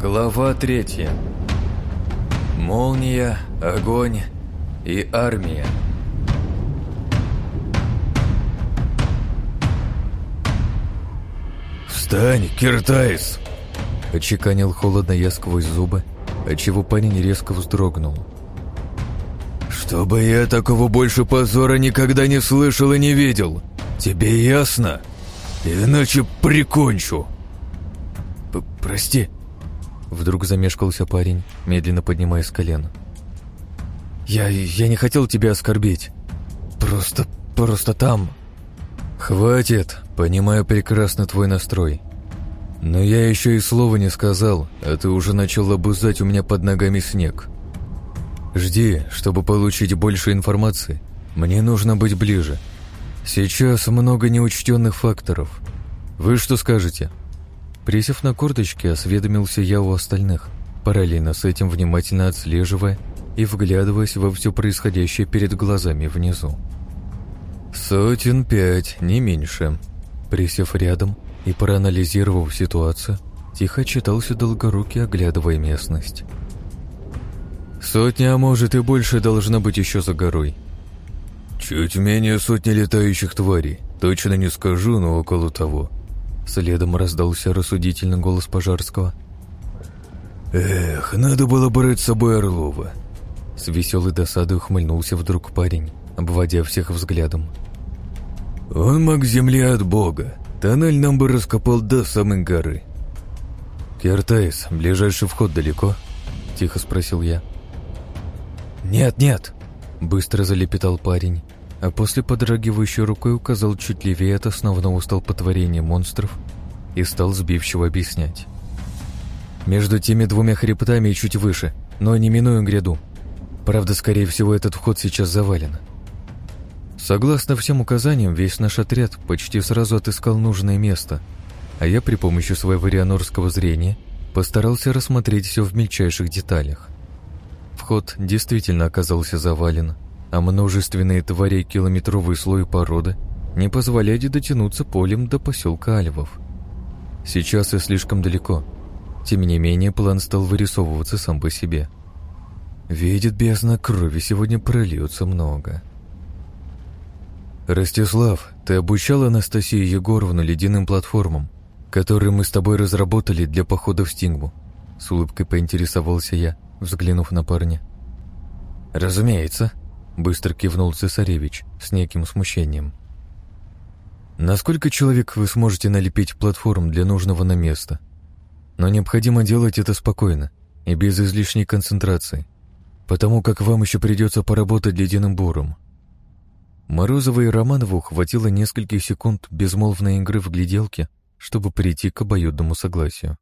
Глава третья. Молния, огонь и армия. «Встань, Киртайс!» Очеканил холодно я сквозь зубы, отчего парень резко вздрогнул. «Чтобы я такого больше позора никогда не слышал и не видел. Тебе ясно? Иначе прикончу!» П «Прости!» Вдруг замешкался парень, медленно поднимаясь с колен. «Я... я не хотел тебя оскорбить. Просто... просто там...» «Хватит, понимаю прекрасно твой настрой. Но я еще и слова не сказал, а ты уже начал обузать у меня под ногами снег. Жди, чтобы получить больше информации. Мне нужно быть ближе. Сейчас много неучтенных факторов. Вы что скажете?» Присев на корточки, осведомился я у остальных, параллельно с этим внимательно отслеживая и вглядываясь во все происходящее перед глазами внизу. «Сотен пять, не меньше». Присев рядом и проанализировав ситуацию, тихо читался долгорукий, оглядывая местность. «Сотня, а может и больше, должна быть еще за горой». «Чуть менее сотни летающих тварей. Точно не скажу, но около того». Следом раздался рассудительный голос Пожарского. «Эх, надо было брать с собой Орлова». С веселой досадой ухмыльнулся вдруг парень, обводя всех взглядом. «Он маг земли от бога. Тоннель нам бы раскопал до самой горы». «Кертайс, ближайший вход далеко?» — тихо спросил я. «Нет, нет!» — быстро залепетал парень, а после подрагивающей рукой указал чуть левее от основного столпотворения монстров и стал сбивчиво объяснять. «Между теми двумя хребтами и чуть выше, но не минуем гряду. Правда, скорее всего, этот вход сейчас завален». Согласно всем указаниям, весь наш отряд почти сразу отыскал нужное место, а я при помощи своего рианорского зрения постарался рассмотреть все в мельчайших деталях. Вход действительно оказался завален, а множественные твари километровый слой породы не позволяли дотянуться полем до поселка Альвов. Сейчас я слишком далеко. Тем не менее, план стал вырисовываться сам по себе. Видит бездна крови, сегодня прольется много. «Ростислав, ты обучал Анастасию Егоровну ледяным платформам, которые мы с тобой разработали для похода в Стингму?» С улыбкой поинтересовался я, взглянув на парня. «Разумеется», Быстро кивнул цесаревич с неким смущением. Насколько человек вы сможете налепить платформ для нужного на место? Но необходимо делать это спокойно и без излишней концентрации, потому как вам еще придется поработать ледяным буром. Морозову и Романову хватило нескольких секунд безмолвной игры в гляделке, чтобы прийти к обоюдному согласию.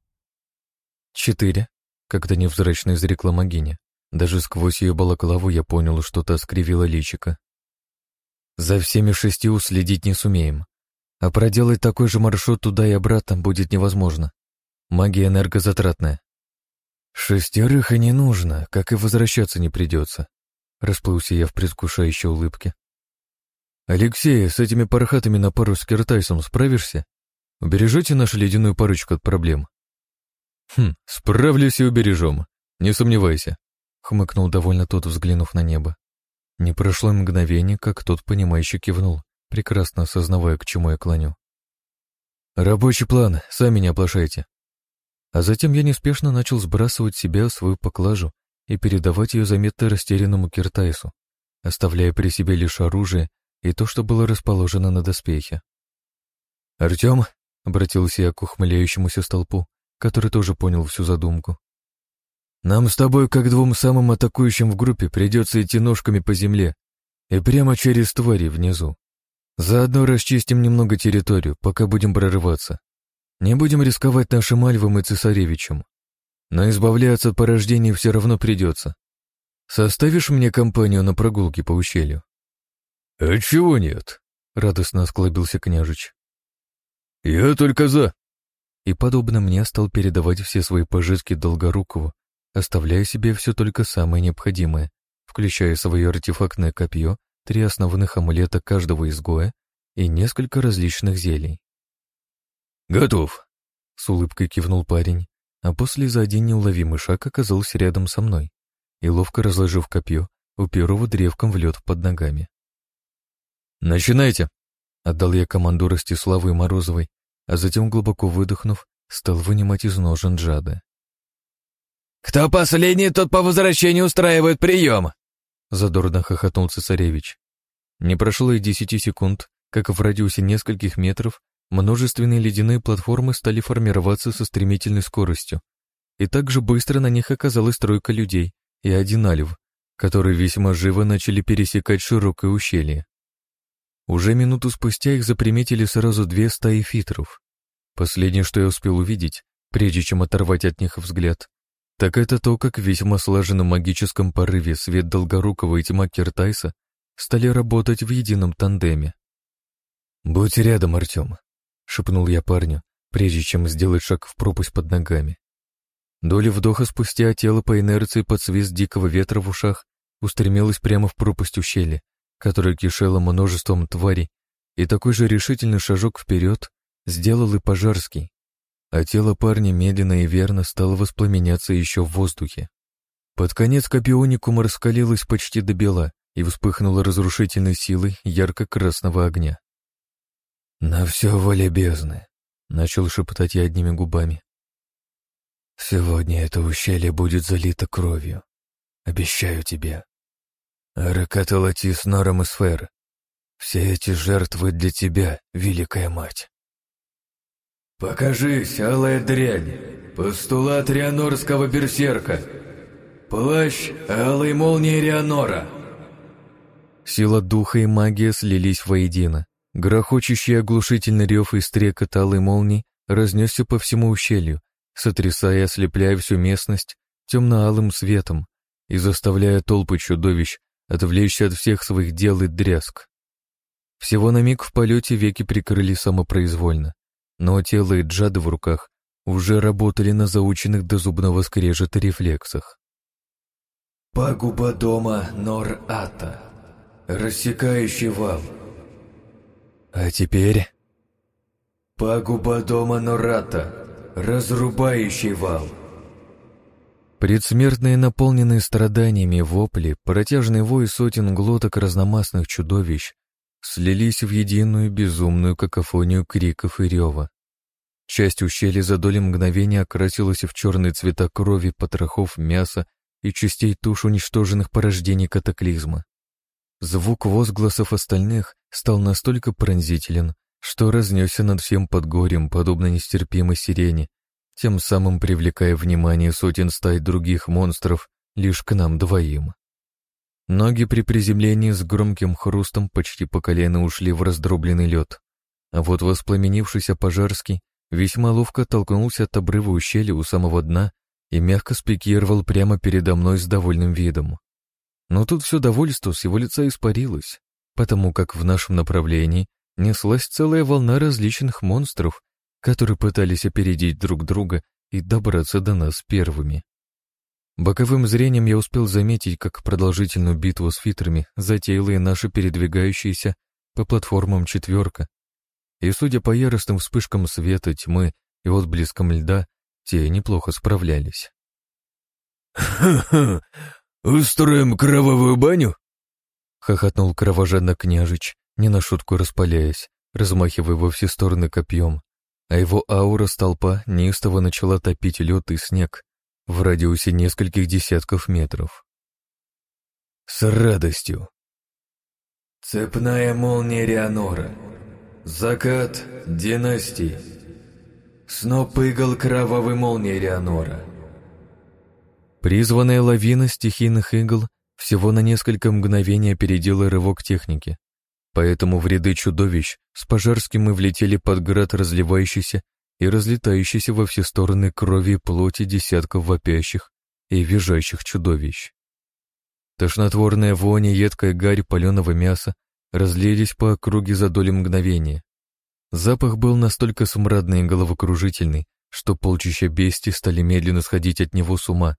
«Четыре», — как-то невзрачно изрекла Магиня. Даже сквозь ее балаклаву я понял, что та скривила личика. За всеми шестью уследить не сумеем. А проделать такой же маршрут туда и обратно будет невозможно. Магия энергозатратная. Шестерых и не нужно, как и возвращаться не придется. Расплылся я в предвкушающей улыбке. «Алексей, с этими пархатами на пару с Киртайсом справишься? Убережете нашу ледяную парочку от проблем?» «Хм, справлюсь и убережем, не сомневайся», хмыкнул довольно тот, взглянув на небо. Не прошло мгновение, как тот, понимающе кивнул, прекрасно осознавая, к чему я клоню. «Рабочий план, сами не оплошайте». А затем я неспешно начал сбрасывать себя свою поклажу и передавать ее заметно растерянному Киртайсу, оставляя при себе лишь оружие и то, что было расположено на доспехе. «Артем», — обратился я к ухмыляющемуся столпу, который тоже понял всю задумку, нам с тобой, как двум самым атакующим в группе, придется идти ножками по земле и прямо через твари внизу. Заодно расчистим немного территорию, пока будем прорываться. Не будем рисковать нашим Альвом и Цесаревичем. Но избавляться от порождений все равно придется. Составишь мне компанию на прогулке по ущелью?» «А чего нет?» — радостно осклабился княжич. «Я только за». И подобно мне стал передавать все свои пожитки Долгорукову оставляя себе все только самое необходимое, включая свое артефактное копье, три основных амулета каждого изгоя и несколько различных зелий. «Готов», — с улыбкой кивнул парень а после за один неуловимый шаг оказался рядом со мной и, ловко разложив копье, упер его древком в лед под ногами. «Начинайте!» — отдал я команду Ростиславу и Морозовой, а затем, глубоко выдохнув, стал вынимать из ножен джада. «Кто последний, тот по возвращению устраивает прием!» Задорно хохотнул цесаревич. Не прошло и десяти секунд, как в радиусе нескольких метров множественные ледяные платформы стали формироваться со стремительной скоростью, и также быстро на них оказалась тройка людей и один алив, которые весьма живо начали пересекать широкое ущелье. Уже минуту спустя их заприметили сразу две стаи фитров. Последнее, что я успел увидеть, прежде чем оторвать от них взгляд, так это то, как в весьма слаженном магическом порыве свет Долгорукова и тьма Киртайса стали работать в едином тандеме. «Будь рядом, Артем», — шепнул я парню, прежде чем сделать шаг в пропасть под ногами. Доля вдоха спустя тело по инерции под свист дикого ветра в ушах устремилось прямо в пропасть ущелья, которая кишела множеством тварей, и такой же решительный шажок вперед сделал и Пожарский, а тело парня медленно и верно стало воспламеняться еще в воздухе. Под конец копионикума раскалилось почти до бела и вспыхнуло разрушительной силой ярко-красного огня. «На все воля бездны», — начал шептать я одними губами. «Сегодня это ущелье будет залито кровью. Обещаю тебе. Аракаталатис Норам и Сфер. Все эти жертвы для тебя, Великая Мать». «Покажись, алая дрянь, постулат Рианорского берсерка, плащ алой молнии Рианора». Сила духа и магия слились воедино. Грохочущий оглушительный рев и стрекот алой молнии разнесся по всему ущелью, сотрясая и ослепляя всю местность темно-алым светом и заставляя толпы чудовищ отвлечься от всех своих дел и дрязг. Всего на миг в полете веки прикрыли самопроизвольно, но тело и джады в руках уже работали на заученных до зубного скрежета рефлексах. «Пагуба дома Нор-Ата. Рассекающий вал». «А теперь...» «Пагуба дома Нората. Разрубающий вал». Предсмертные, наполненные страданиями вопли, протяжный вой сотен глоток разномастных чудовищ слились в единую безумную какофонию криков и рева. Часть ущелья за доли мгновения окрасилась в черные цвета крови, потрохов, мяса и частей туш уничтоженных порождений катаклизма. Звук возгласов остальных стал настолько пронзителен, что разнесся над всем подгорьем, подобно нестерпимой сирене, тем самым привлекая внимание сотен стай других монстров лишь к нам двоим. Ноги при приземлении с громким хрустом почти по колено ушли в раздробленный лед, а вот воспламенившийся пожарский весьма ловко толкнулся от обрыва ущелья у самого дна и мягко спикировал прямо передо мной с довольным видом. Но тут все довольство с его лица испарилось, потому как в нашем направлении неслась целая волна различных монстров, которые пытались опередить друг друга и добраться до нас первыми. Боковым зрением я успел заметить, как продолжительную битву с фитрами затеяла и наша передвигающаяся по платформам четверка. И, судя по яростным вспышкам света, тьмы и отблескам льда, те неплохо справлялись. «Ха-ха! Устроим кровавую баню?» — хохотнул кровожадно княжич, не на шутку распаляясь, размахивая во все стороны копьем, а его аура столпа неистово начала топить лед и снег, в радиусе нескольких десятков метров. С радостью. Цепная молния Рианора. Закат династии. Сноп игл кровавой молнии Рианора. Призванная лавина стихийных игл всего на несколько мгновений опередила рывок техники, поэтому в ряды чудовищ с пожарским мы влетели под град разливающийся и разлетающейся во все стороны крови и плоти десятков вопящих и визжащих чудовищ. Тошнотворная вонь и едкая гарь паленого мяса разлились по округе за доли мгновения. Запах был настолько смрадный и головокружительный, что полчища бестий стали медленно сходить от него с ума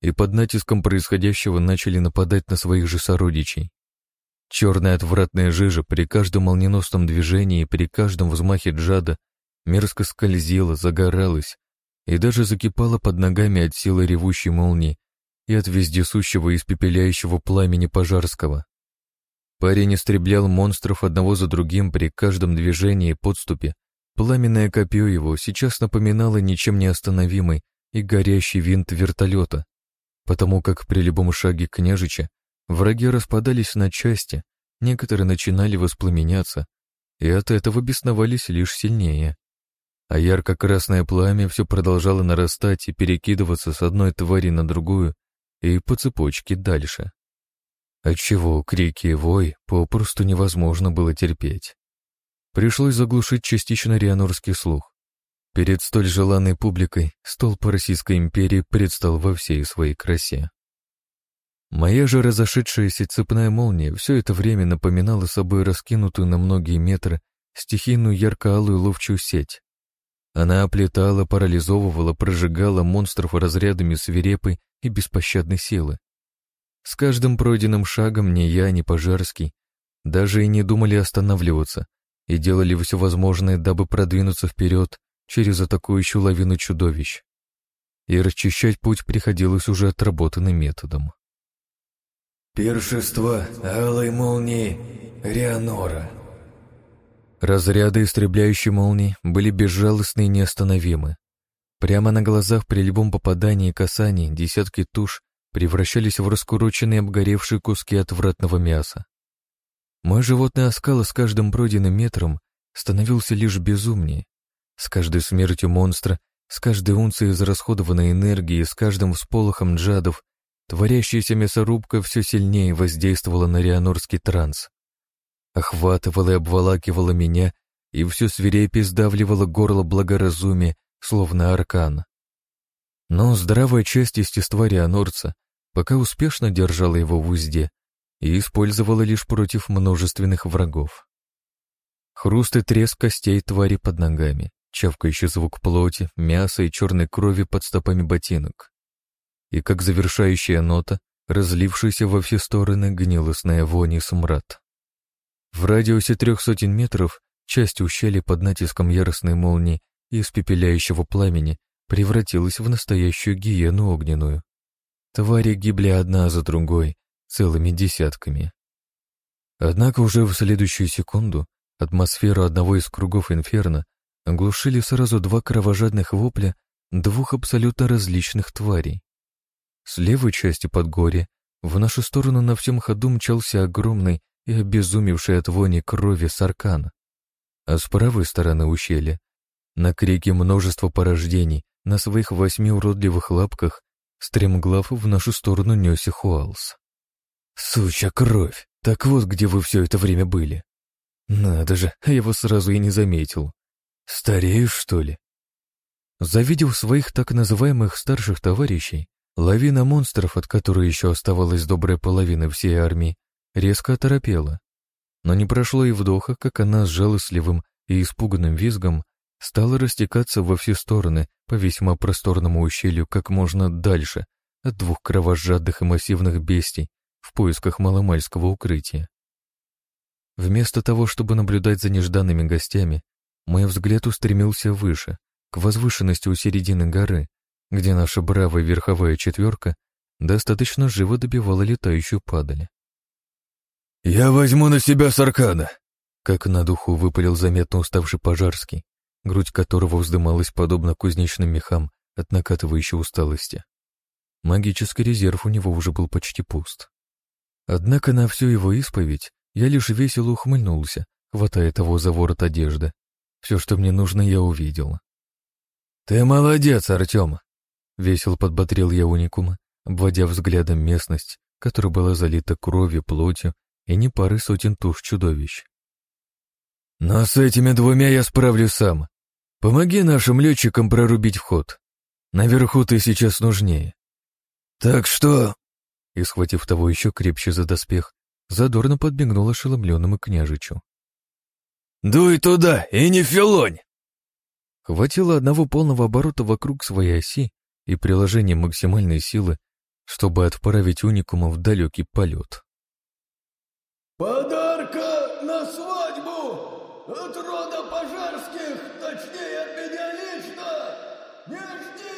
и под натиском происходящего начали нападать на своих же сородичей. Черная отвратная жижа при каждом молниеносном движении и при каждом взмахе джада мерзко скользила, загоралась и даже закипала под ногами от силы ревущей молнии и от вездесущего испепеляющего пламени пожарского. Парень истреблял монстров одного за другим при каждом движении и подступе. Пламенное копье его сейчас напоминало ничем не остановимый и горящий винт вертолета, потому как при любом шаге княжича враги распадались на части, некоторые начинали воспламеняться, и от этого бесновались лишь сильнее. А ярко-красное пламя все продолжало нарастать и перекидываться с одной твари на другую и по цепочке дальше отчего крики и вой попросту невозможно было терпеть. Пришлось заглушить частично рианорский слух. Перед столь желанной публикой столб Российской империи предстал во всей своей красе. Моя же разошедшаяся цепная молния все это время напоминала собой раскинутую на многие метры стихийную ярко-алую ловчую сеть. Она оплетала, парализовывала, прожигала монстров разрядами свирепой и беспощадной силы. С каждым пройденным шагом ни я, ни Пожарский даже и не думали останавливаться и делали все возможное, дабы продвинуться вперед через атакующую лавину чудовищ. И расчищать путь приходилось уже отработанным методом. «Пиршество алой молнии Рианора». Разряды истребляющей молнии были безжалостны и неостановимы. Прямо на глазах при любом попадании и касании десятки туш превращались в раскуроченные обгоревшие куски отвратного мяса. Мой животный оскал с каждым пройденным метром становился лишь безумнее. С каждой смертью монстра, с каждой унцией израсходованной энергии, с каждым всполохом джадов, творящаяся мясорубка все сильнее воздействовала на рианорский транс. Охватывала и обволакивала меня, и все свирепее сдавливало горло благоразумия, словно аркан. Но здравая часть естества Рианорца пока успешно держала его в узде и использовала лишь против множественных врагов. Хруст и треск костей твари под ногами, чавкающий звук плоти, мяса и черной крови под стопами ботинок. И как завершающая нота, разлившаяся во все стороны гнилостная вонь и смрад. В радиусе трех сотен метров часть ущелья под натиском яростной молнии и испепеляющего пламени превратилась в настоящую гиену огненную. Твари гибли одна за другой, целыми десятками. Однако уже в следующую секунду атмосферу одного из кругов инферно оглушили сразу два кровожадных вопля двух абсолютно различных тварей. С левой части подгорья в нашу сторону на всем ходу мчался огромный и обезумевший от вони крови саркан, а с правой стороны ущелья на крики множества порождений на своих восьми уродливых лапках стремглав в нашу сторону несся Хуалс. «Суча кровь! Так вот, где вы все это время были!» «Надо же, я его сразу и не заметил. Старею, что ли?» Завидев своих так называемых старших товарищей, лавина монстров, от которой еще оставалась добрая половина всей армии, резко оторопела. Но не прошло и вдоха, как она с жалостливым и испуганным визгом стала растекаться во все стороны по весьма просторному ущелью как можно дальше от двух кровожадных и массивных бестий в поисках маломальского укрытия. Вместо того, чтобы наблюдать за нежданными гостями, мой взгляд устремился выше, к возвышенности у середины горы, где наша бравая верховая четверка достаточно живо добивала летающую падаль. «Я возьму на себя Саркана!» Как на духу выпалил заметно уставший Пожарский, грудь которого вздымалась подобно кузнечным мехам от накатывающей усталости. Магический резерв у него уже был почти пуст. Однако на всю его исповедь я лишь весело ухмыльнулся, хватая того за ворот одежды. Все, что мне нужно, я увидел. «Ты молодец, Артем!» — весело подбодрил я уникума, обводя взглядом местность, которая была залита кровью, плотью и не пары сотен туш чудовищ. «Но с этими двумя я справлюсь сам. Помоги нашим летчикам прорубить вход. Наверху ты сейчас нужнее. Так что...» И, схватив того еще крепче за доспех, задорно подбегнул ошеломленному княжичу. «Дуй туда и не филонь!» Хватило одного полного оборота вокруг своей оси и приложения максимальной силы, чтобы отправить уникума в далекий полет. «Подарка на свадьбу от рода пожарских, точнее от меня лично, не жди!»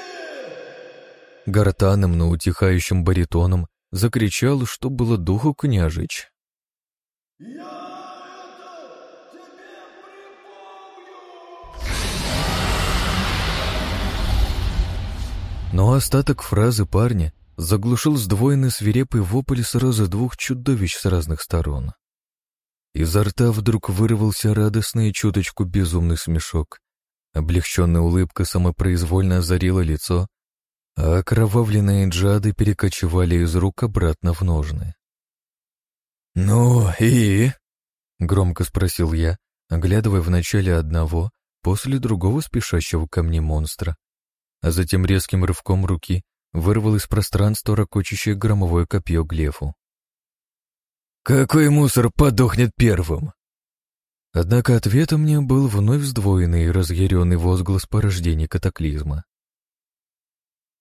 гортанным, но утихающим баритоном закричал, что было духу княжич. «Я Но остаток фразы парня заглушил сдвоенный свирепый вопль сразу двух чудовищ с разных сторон. Изо рта вдруг вырвался радостный чуточку безумный смешок. Облегченная улыбка самопроизвольно озарила лицо, а окровавленные джады перекочевали из рук обратно в ножны. «Ну и?» — громко спросил я, оглядывая вначале одного, после другого спешащего ко мне монстра, а затем резким рывком руки вырвал из пространства ракочащее громовое копье Глефу. «Какой мусор подохнет первым?» Однако ответом мне был вновь сдвоенный и разъяренный возглас порождения катаклизма.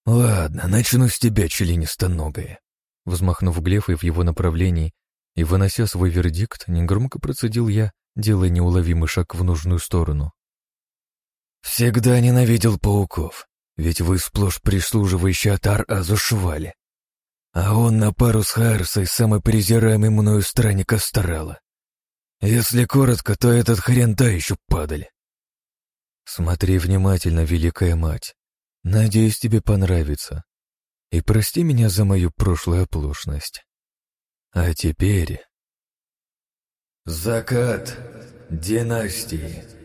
«Ладно, начну с тебя, членистоногая». Взмахнув Глефой в его направлении и вынося свой вердикт, негромко процедил я, делая неуловимый шаг в нужную сторону. «Всегда ненавидел пауков. Ведь вы сплошь прислуживающий Атар Азушвали. А он на пару с Харсой самый презираемый мною странник Астрала. Если коротко, то этот хрен та еще падаль. Смотри внимательно, великая мать. Надеюсь, тебе понравится. И прости меня за мою прошлую оплошность. А теперь... Закат династии.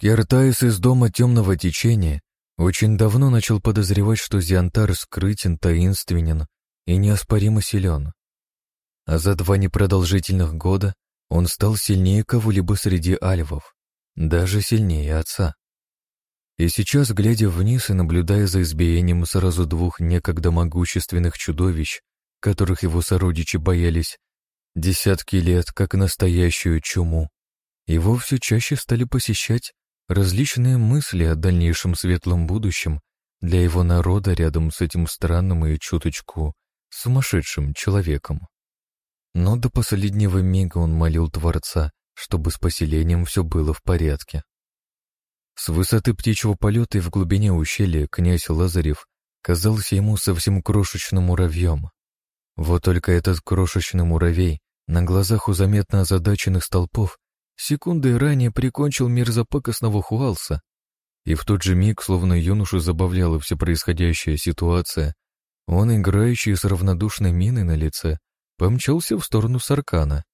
Кертайс из дома темного течения очень давно начал подозревать, что Зиантар скрытен, таинственен и неоспоримо силен. А за два непродолжительных года он стал сильнее кого-либо среди альвов, даже сильнее отца. И сейчас, глядя вниз и наблюдая за избиением сразу двух некогда могущественных чудовищ, которых его сородичи боялись десятки лет, как настоящую чуму, его все чаще стали посещать различные мысли о дальнейшем светлом будущем для его народа рядом с этим странным и чуточку сумасшедшим человеком. Но до последнего мига он молил Творца, чтобы с поселением все было в порядке. С высоты птичьего полета и в глубине ущелья князь Лазарев казался ему совсем крошечным муравьем. Вот только этот крошечный муравей на глазах у заметно озадаченных столпов секундой ранее прикончил мерзопакостного Хуалса, и в тот же миг, словно юношу забавляла вся происходящая ситуация, он, играющий с равнодушной миной на лице, помчался в сторону Саркана.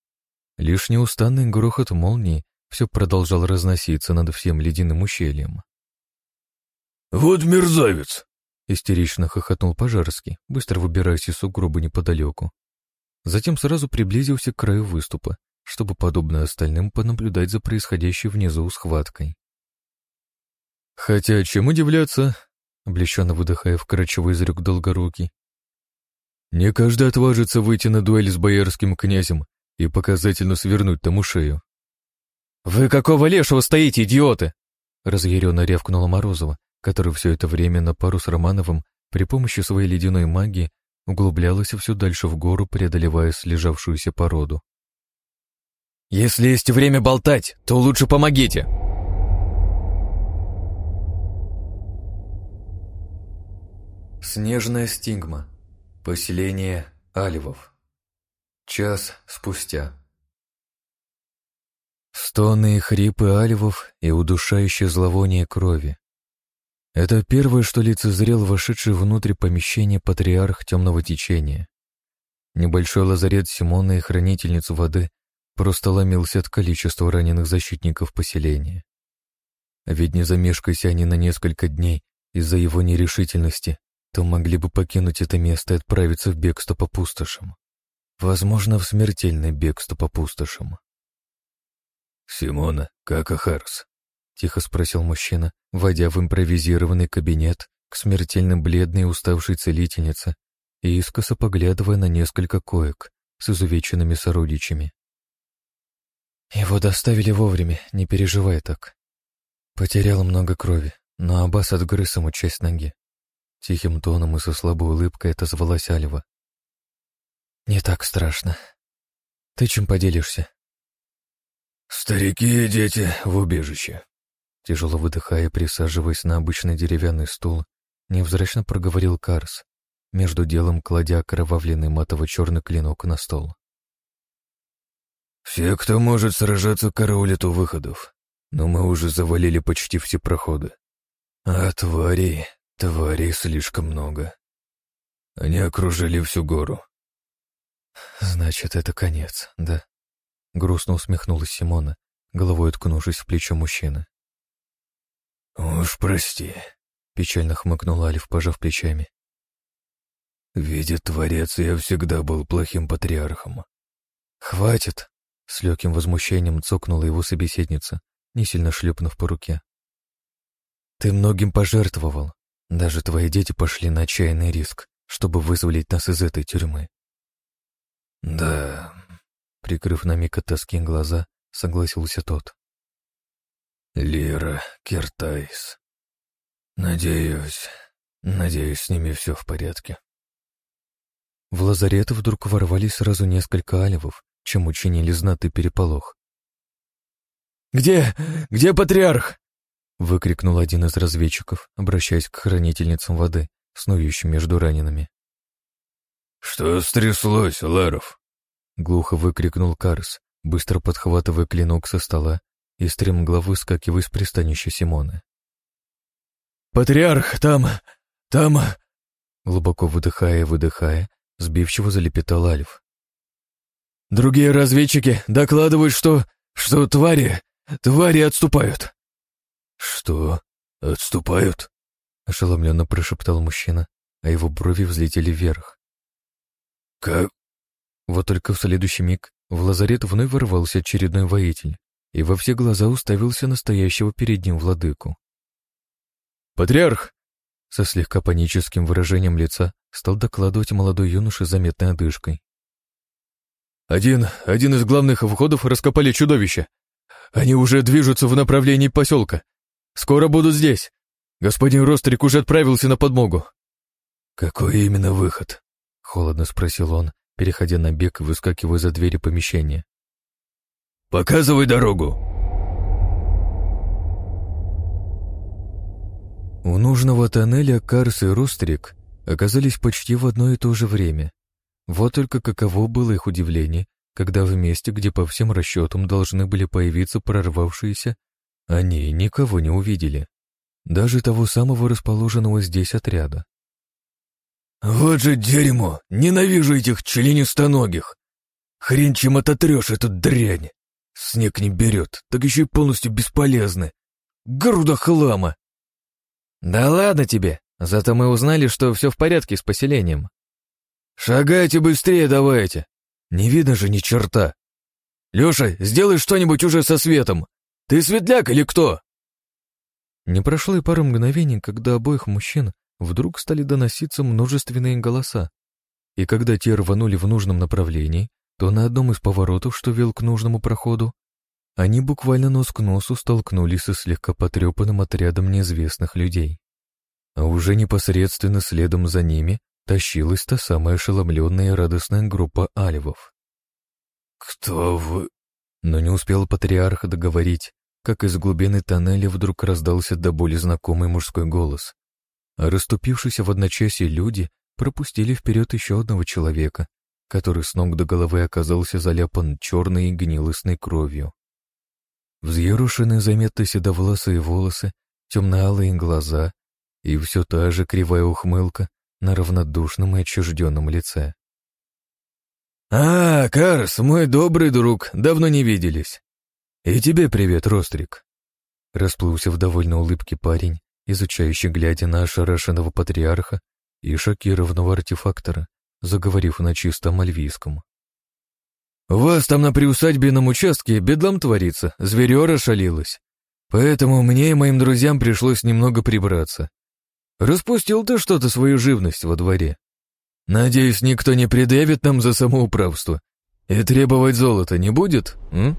Лишь неустанный грохот молнии все продолжал разноситься над всем ледяным ущельем. «Вот мерзавец!» — истерично хохотнул Пожарский, быстро выбираясь из сугроба неподалеку. Затем сразу приблизился к краю выступа чтобы, подобно остальным, понаблюдать за происходящей внизу схваткой. «Хотя, чем удивляться?» — облегченно выдыхая вкрадчиво изрек долгорукий. «Не каждый отважится выйти на дуэль с боярским князем и показательно свернуть тому шею». «Вы какого лешего стоите, идиоты?» — разъяренно рявкнула Морозова, который все это время на пару с Романовым при помощи своей ледяной магии углублялась все дальше в гору, преодолевая слежавшуюся породу. Если есть время болтать, то лучше помогите. Снежная стигма. Поселение Альвов. Час спустя. Стоны и хрипы альвов и удушающее зловоние крови. Это первое, что лицезрел вошедший внутрь помещения патриарх темного течения. Небольшой лазарет Симона и хранительницу воды просто ломился от количества раненых защитников поселения. Ведь не замешкайся они на несколько дней из-за его нерешительности, то могли бы покинуть это место и отправиться в бегство по пустошам. Возможно, в смертельное бегство по пустошам. «Симона, как Ахарс?» — тихо спросил мужчина, войдя в импровизированный кабинет к смертельно бледной и уставшей целительнице и искоса поглядывая на несколько коек с изувеченными сородичами. Его доставили вовремя, не переживай так. Потерял много крови, но Аббас отгрыз ему часть ноги. Тихим тоном и со слабой улыбкой отозвалась Альва. «Не так страшно. Ты чем поделишься?» «Старики и дети в убежище», Тяжело выдыхая, присаживаясь на обычный деревянный стул, невзрачно проговорил Карс, между делом кладя окровавленный матово-черный клинок на стол. «Все, кто может сражаться, караулят у выходов, но мы уже завалили почти все проходы. А тварей, тварей слишком много. Они окружили всю гору». «Значит, это конец, да?» Грустно усмехнулась Симона, головой уткнувшись в плечо мужчины. «Уж прости», — печально хмыкнул Алиф, пожав плечами. «Видит Творец, я всегда был плохим патриархом». «Хватит!» — с легким возмущением цокнула его собеседница, не сильно шлепнув по руке. «Ты многим пожертвовал. Даже твои дети пошли на отчаянный риск, чтобы вызволить нас из этой тюрьмы». «Да...» — прикрыв на миг от тоски глаза, согласился тот. Лира, Киртайс. Надеюсь, надеюсь, с ними все в порядке. В лазарет вдруг ворвались сразу несколько альвов, чем учинили знатый переполох. «Где? Где патриарх?» — выкрикнул один из разведчиков, обращаясь к хранительницам воды, снующим между ранеными. «Что стряслось, Ларов?» — глухо выкрикнул Карс, быстро подхватывая клинок со стола и стремглав выскакивая из пристанища Симоны. «Патриарх, там... там...» Глубоко выдыхая и выдыхая, сбивчиво залепетал Альф. «Другие разведчики докладывают, что... что твари... твари отступают». «Что? Отступают?» — ошеломленно прошептал мужчина, а его брови взлетели вверх. «Как?» Вот только в следующий миг в лазарет вновь ворвался очередной воитель, и во все глаза уставился настоящего перед ним владыку. «Патриарх!» Со слегка паническим выражением лица стал докладывать молодой юноша с заметной одышкой. «Один, один из главных входов раскопали чудовище. Они уже движутся в направлении поселка. Скоро будут здесь. Господин Рострик уже отправился на подмогу». «Какой именно выход?» — холодно спросил он, переходя на бег и выскакивая за двери помещения. Показывай дорогу!» У нужного тоннеля Карс и Рострик оказались почти в одно и то же время. Вот только каково было их удивление, когда в месте, где по всем расчетам должны были появиться прорвавшиеся, они никого не увидели. Даже того самого расположенного здесь отряда. «Вот же дерьмо! Ненавижу этих членистоногих! Хрен чем ототрешь эту дрянь!» Снег не берет, так еще и полностью бесполезны. Груда хлама. Да ладно тебе, зато мы узнали, что все в порядке с поселением. Шагайте быстрее давайте. Не видно же ни черта. Леша, сделай что-нибудь уже со светом. Ты светляк или кто? Не прошло и пару мгновений, когда обоих мужчин вдруг стали доноситься множественные голоса. И когда те рванули в нужном направлении, то на одном из поворотов, что вел к нужному проходу, они буквально нос к носу столкнулись со слегка потрепанным отрядом неизвестных людей. А уже непосредственно следом за ними тащилась та самая ошеломленная и радостная группа альвов. «Кто вы?» Но не успел патриарх договорить, как из глубины тоннеля вдруг раздался до боли знакомый мужской голос, а расступившиеся в одночасье люди пропустили вперед еще одного человека, который с ног до головы оказался заляпан черной и гнилостной кровью. Взъерушенные заметно седовласые волосы, темно-алые глаза и все та же кривая ухмылка на равнодушном и отчужденном лице. «А, Карс, мой добрый друг, давно не виделись. И тебе привет, Рострик!» Расплылся в довольно улыбке парень, изучающий, глядя на ошарашенного патриарха и шокированного артефактора, заговорив на чистом альвийском. «У вас там на приусадьбенном участке бедлам творится, зверё расшалилось. Поэтому мне и моим друзьям пришлось немного прибраться. Распустил ты что-то свою живность во дворе. Надеюсь, никто не предъявит нам за самоуправство. И требовать золота не будет, м?»